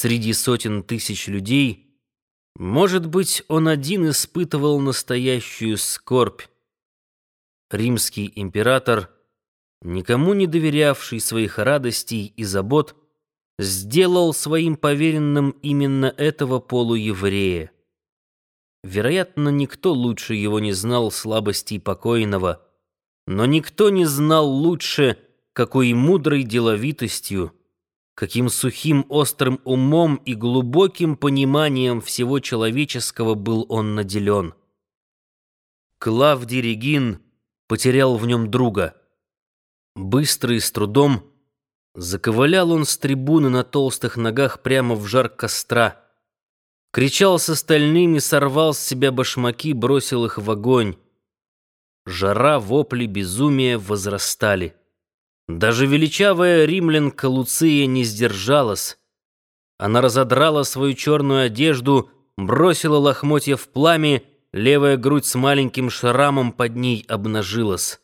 среди сотен тысяч людей, может быть, он один испытывал настоящую скорбь. Римский император, никому не доверявший своих радостей и забот, сделал своим поверенным именно этого полуеврея. Вероятно, никто лучше его не знал слабостей покойного, но никто не знал лучше, какой мудрой деловитостью, каким сухим острым умом и глубоким пониманием всего человеческого был он наделен. Клавдий Регин потерял в нем друга. Быстро и с трудом заковылял он с трибуны на толстых ногах прямо в жар костра. Кричал с остальными, сорвал с себя башмаки, бросил их в огонь. Жара, вопли, безумие возрастали. Даже величавая римлянка Луция не сдержалась. Она разодрала свою черную одежду, бросила лохмотья в пламя, левая грудь с маленьким шрамом под ней обнажилась.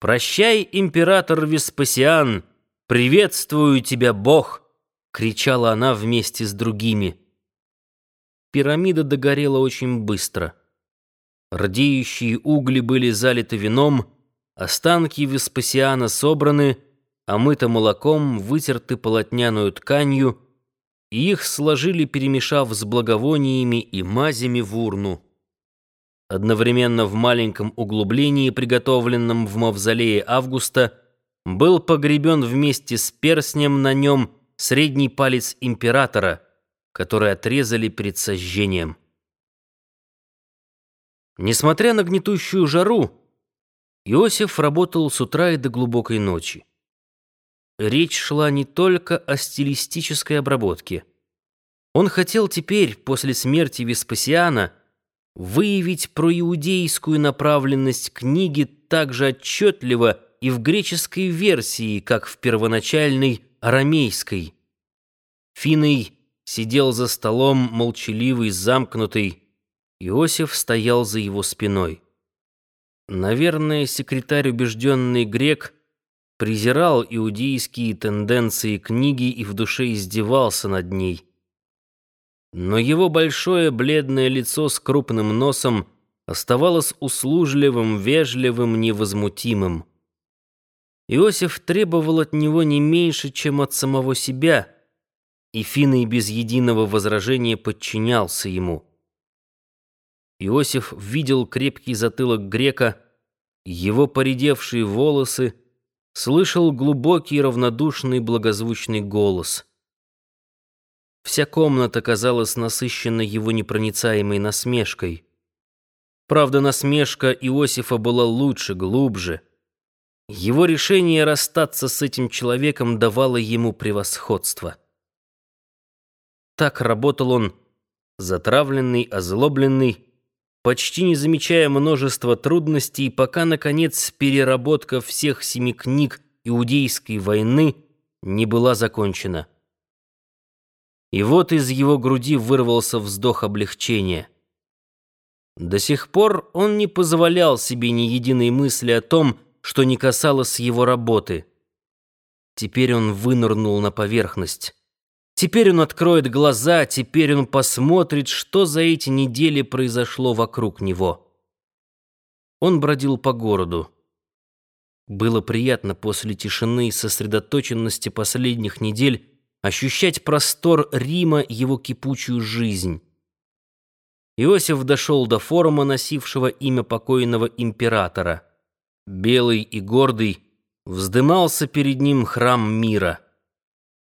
«Прощай, император Веспасиан! Приветствую тебя, Бог!» — кричала она вместе с другими. Пирамида догорела очень быстро. Рдеющие угли были залиты вином, останки Веспасиана собраны, омыто молоком, вытерты полотняную тканью, и их сложили, перемешав с благовониями и мазями в урну. Одновременно в маленьком углублении, приготовленном в мавзолее Августа, был погребен вместе с перстнем на нем средний палец императора, который отрезали перед сожжением. Несмотря на гнетущую жару, Иосиф работал с утра и до глубокой ночи. Речь шла не только о стилистической обработке. Он хотел теперь, после смерти Веспасиана, выявить проиудейскую направленность книги так же отчетливо и в греческой версии, как в первоначальной арамейской. Финой сидел за столом, молчаливый, замкнутый, Иосиф стоял за его спиной. Наверное, секретарь, убежденный грек, презирал иудейские тенденции книги и в душе издевался над ней. Но его большое бледное лицо с крупным носом оставалось услужливым, вежливым, невозмутимым. Иосиф требовал от него не меньше, чем от самого себя, и Финный без единого возражения подчинялся ему. Иосиф видел крепкий затылок грека, его поредевшие волосы, слышал глубокий, равнодушный, благозвучный голос. Вся комната казалась насыщенной его непроницаемой насмешкой. Правда, насмешка Иосифа была лучше, глубже. Его решение расстаться с этим человеком давало ему превосходство. Так работал он, затравленный, озлобленный, почти не замечая множества трудностей, пока, наконец, переработка всех семи книг Иудейской войны не была закончена. И вот из его груди вырвался вздох облегчения. До сих пор он не позволял себе ни единой мысли о том, что не касалось его работы. Теперь он вынырнул на поверхность. Теперь он откроет глаза, теперь он посмотрит, что за эти недели произошло вокруг него. Он бродил по городу. Было приятно после тишины и сосредоточенности последних недель ощущать простор Рима, его кипучую жизнь. Иосиф дошел до форума, носившего имя покойного императора. Белый и гордый вздымался перед ним храм мира —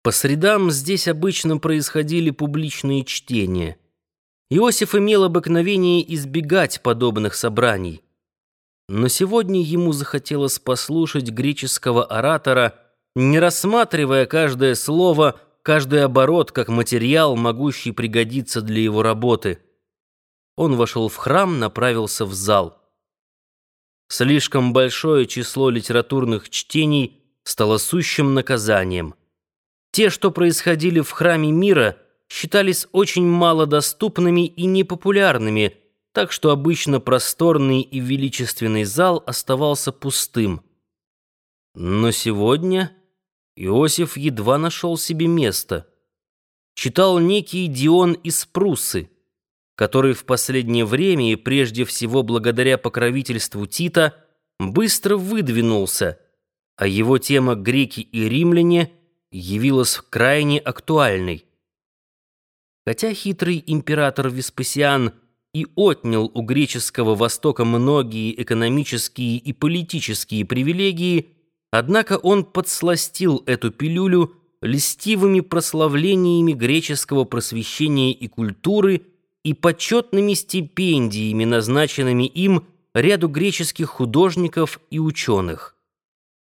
по средам здесь обычно происходили публичные чтения. Иосиф имел обыкновение избегать подобных собраний. Но сегодня ему захотелось послушать греческого оратора, не рассматривая каждое слово, каждый оборот как материал, могущий пригодиться для его работы. Он вошел в храм, направился в зал. Слишком большое число литературных чтений стало сущим наказанием – те, что происходили в храме мира, считались очень малодоступными и непопулярными, так что обычно просторный и величественный зал оставался пустым. Но сегодня Иосиф едва нашел себе место. читал некий Дион из Пруссы, который в последнее время и прежде всего благодаря покровительству Тита быстро выдвинулся, а его тема «Греки и римляне» явилась крайне актуальной. Хотя хитрый император Веспасиан и отнял у греческого Востока многие экономические и политические привилегии, однако он подсластил эту пилюлю льстивыми прославлениями греческого просвещения и культуры и почетными стипендиями, назначенными им ряду греческих художников и ученых.